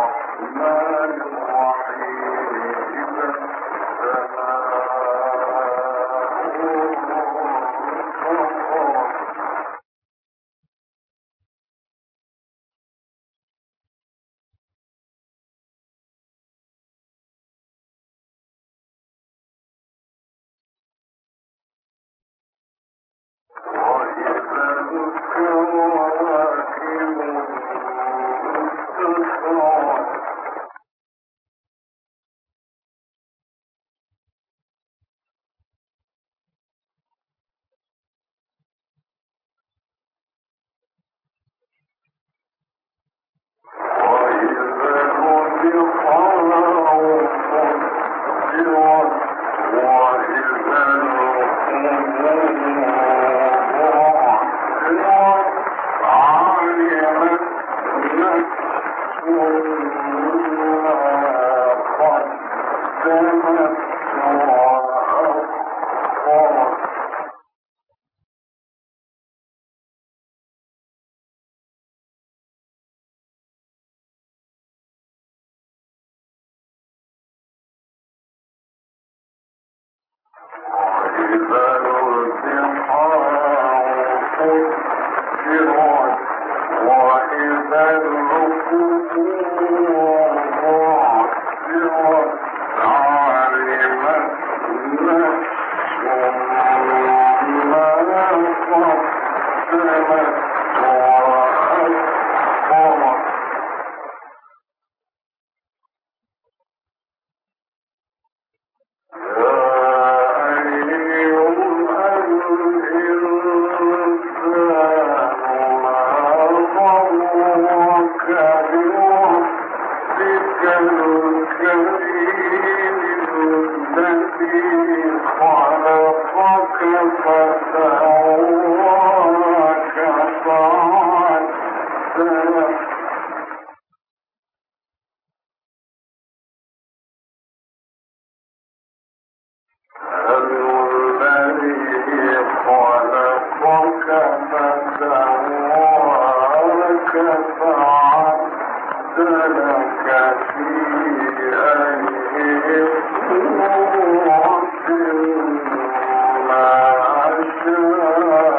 الرحمن الرحيم. لبلد الحرام خلقك فسواك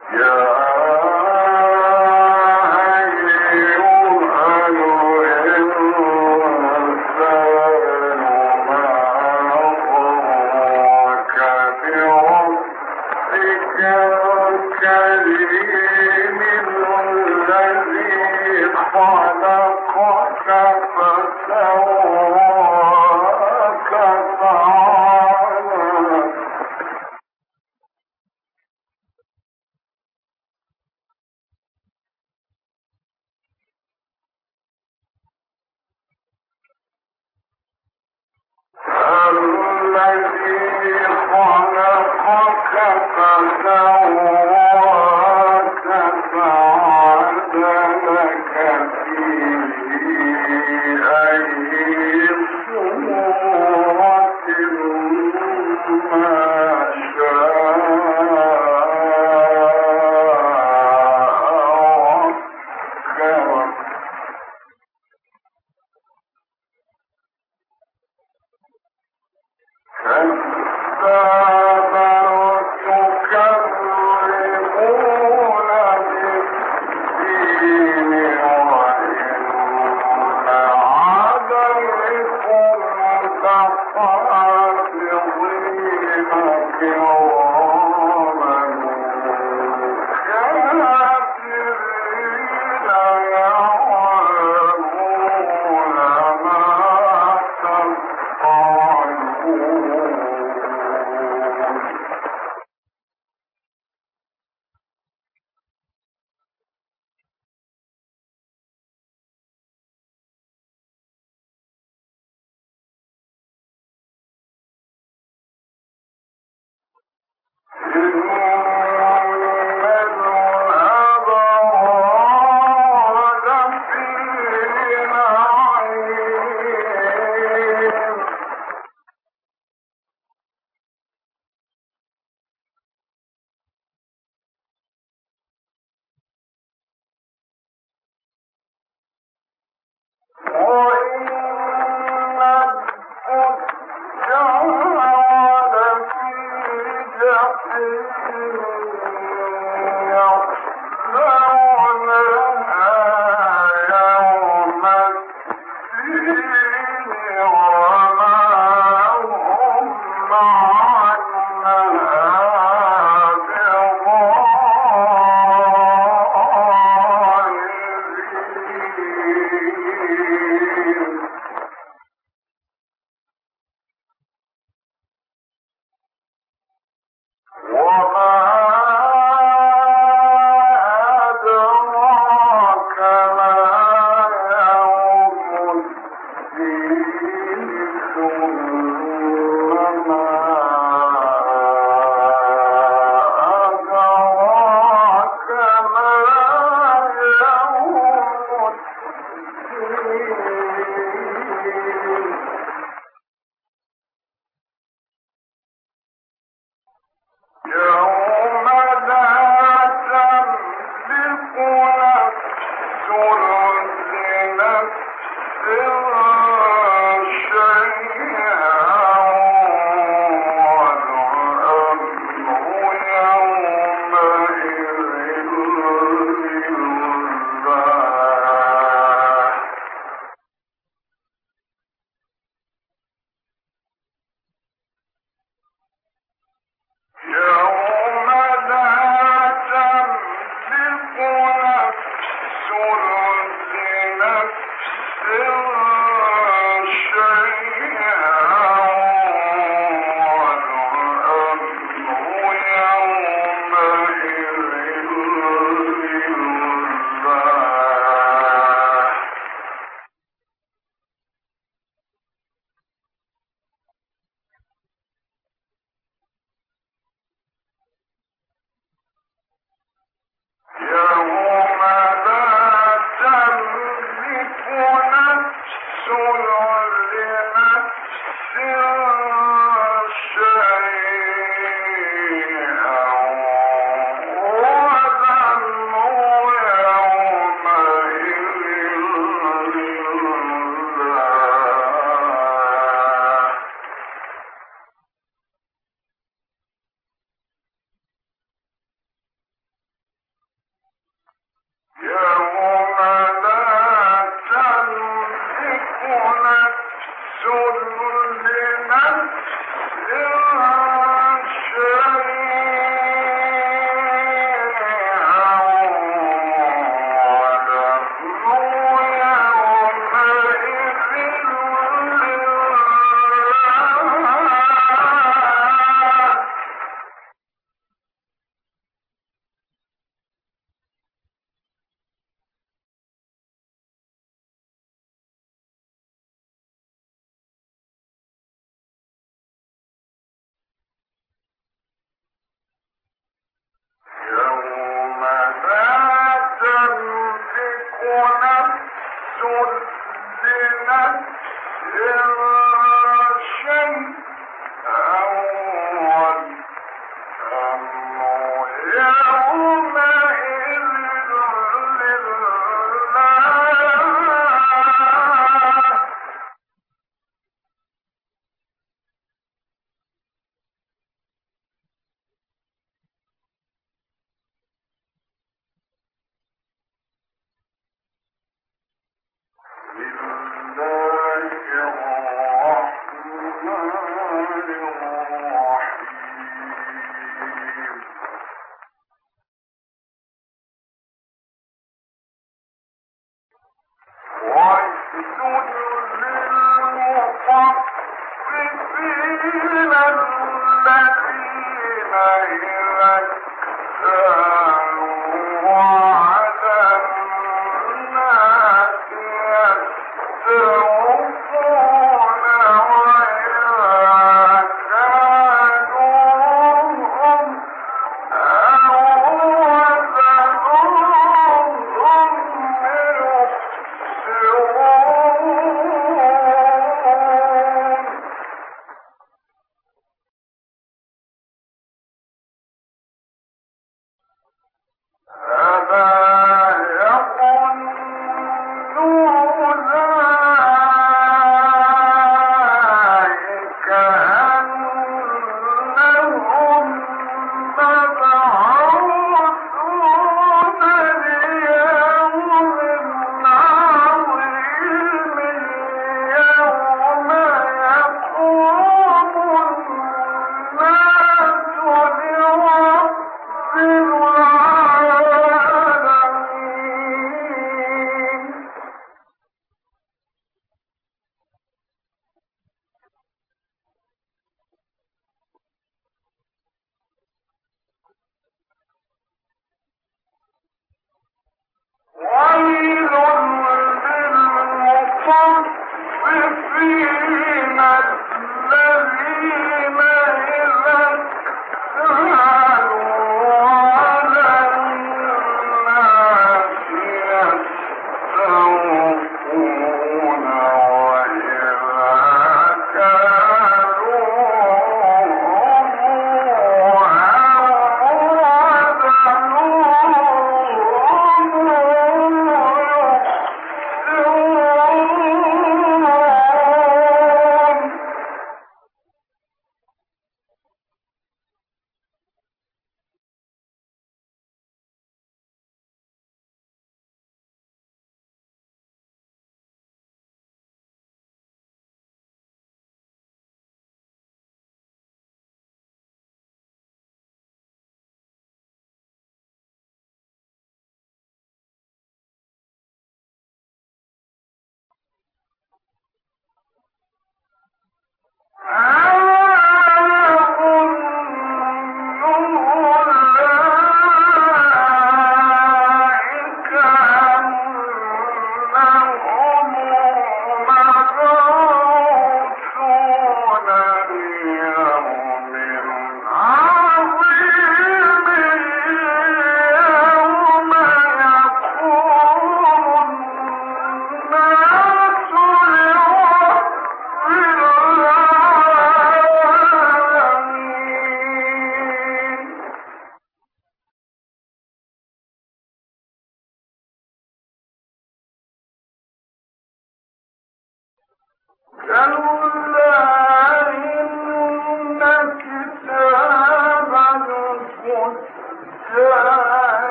Yeah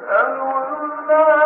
أَوْلَىٰ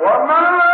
وما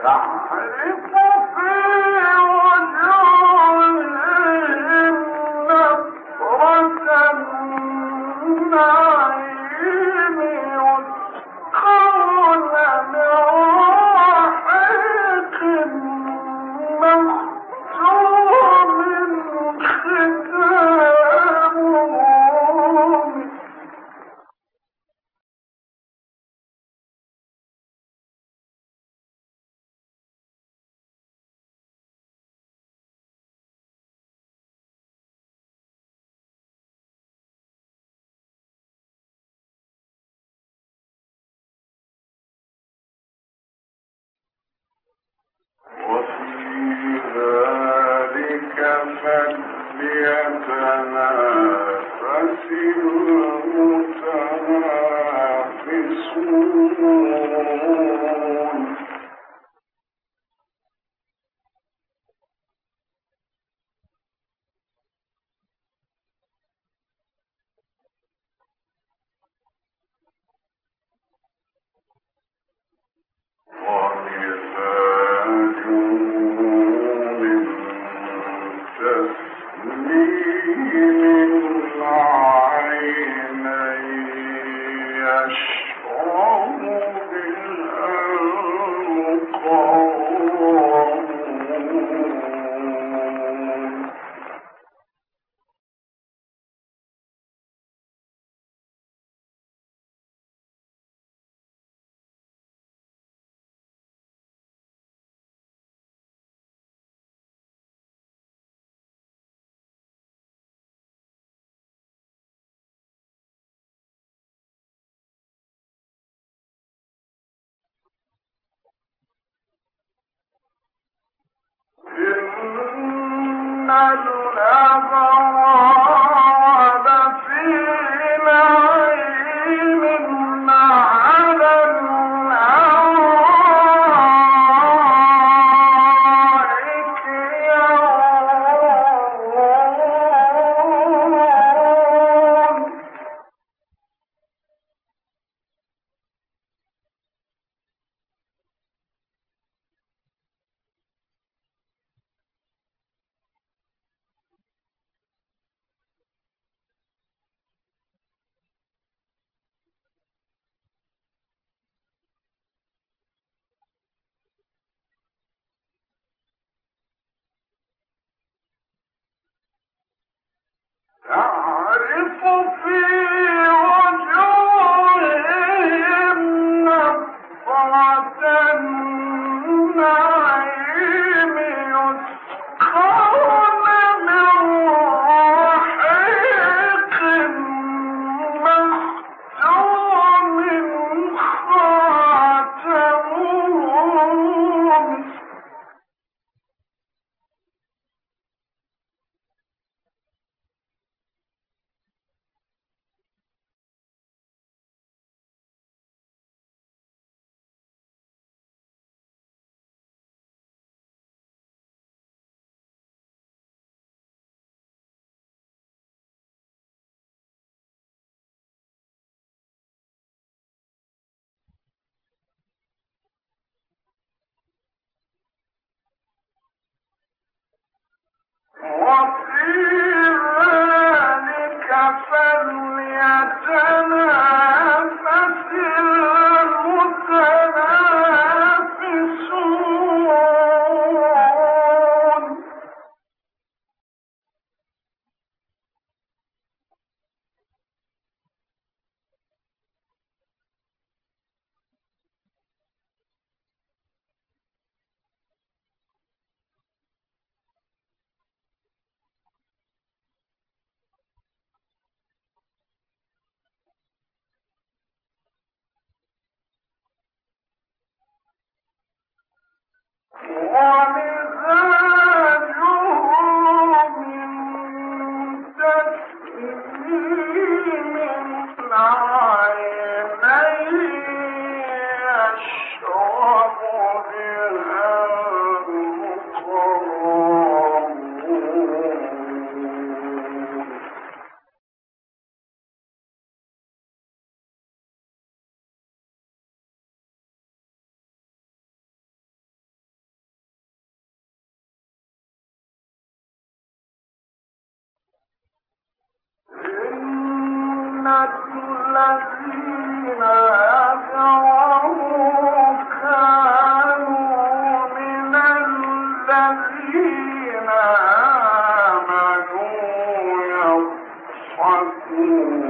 是吧？快 تعرف في ومن الذين آمنوا يضحكون.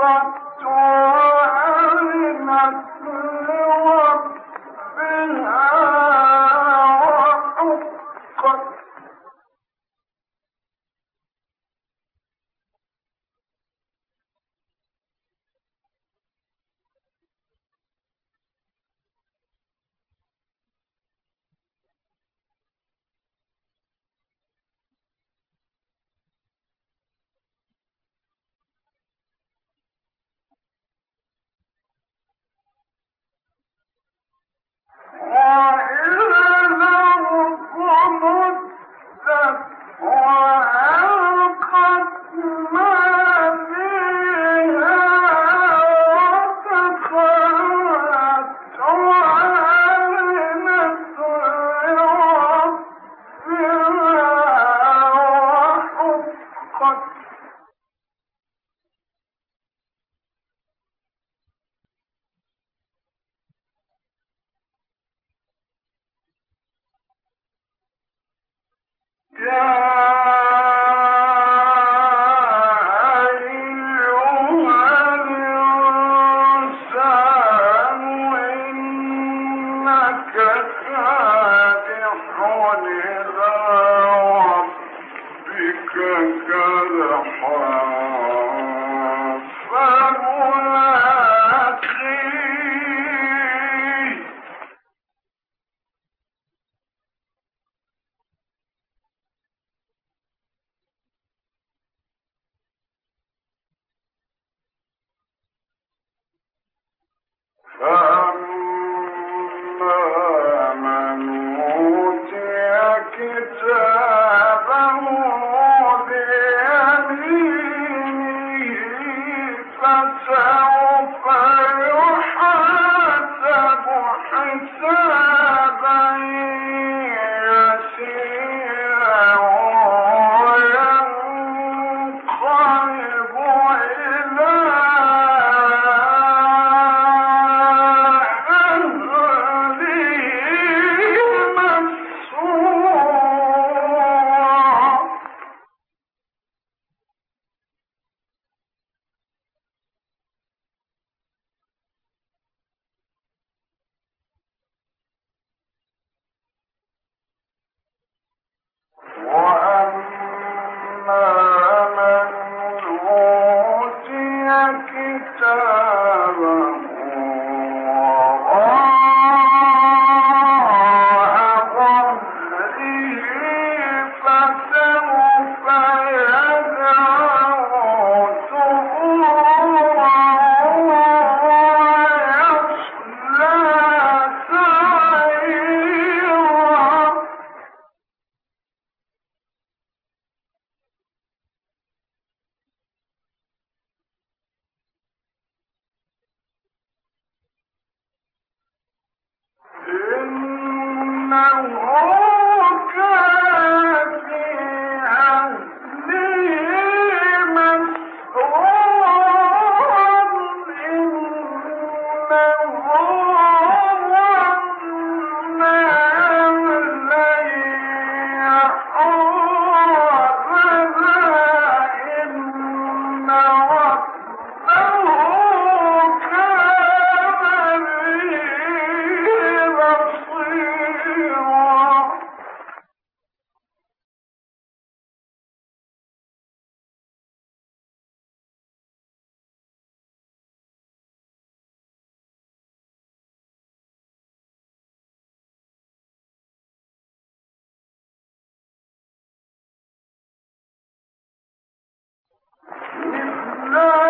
الأخرى الكتاب الله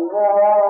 الله